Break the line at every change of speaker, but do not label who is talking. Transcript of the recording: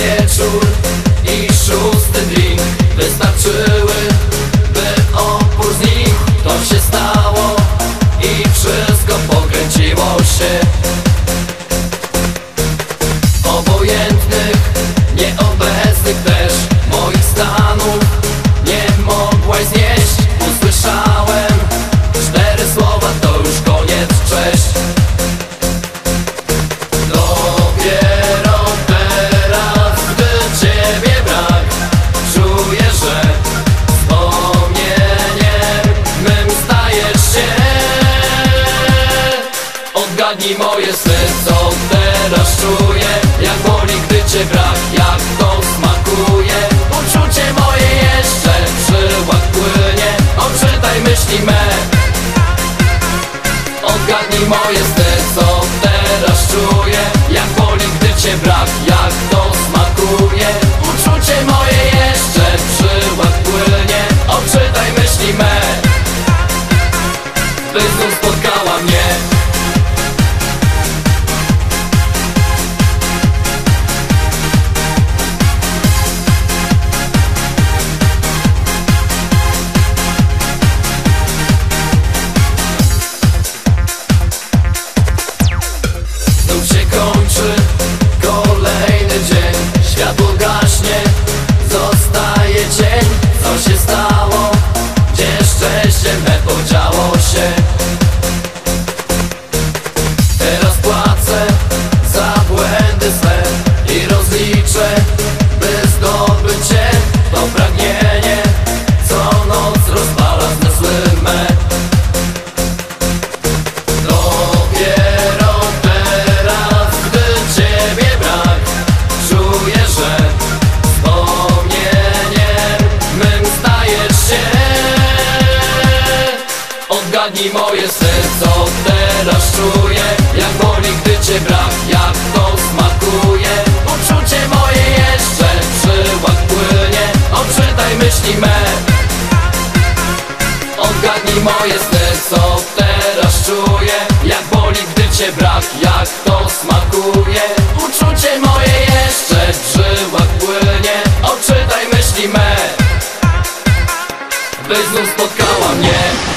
wieczór i szósty drink. Wystarczyły, by opór znikł. To się stało i wszystko pokręciło się. Odgadnij moje serce, teraz czuję Jak boli, gdy cię brak, jak to smakuje. Uczucie moje jeszcze żyłach płynie. Odczytaj myśli me. Odgadnij moje serce, teraz czuję. Jak boli, gdy cię brak, jak to smakuje. Uczucie moje jeszcze żyłach płynie. Odczytaj myśli me. Ty znów spotkała mnie Gdzie szczęście me podziało się? Teraz Odgadnij moje serce, teraz czuję Jak boli, gdy Cię brak, jak to smakuje. Uczucie moje jeszcze żyłach płynie Odczytaj myśli me. Odgadnij moje serce, teraz czuję Jak boli, gdy cię brak, jak to smakuje. Uczucie moje jeszcze żyłach płynie Odczytaj myśli me. By znów spotkała mnie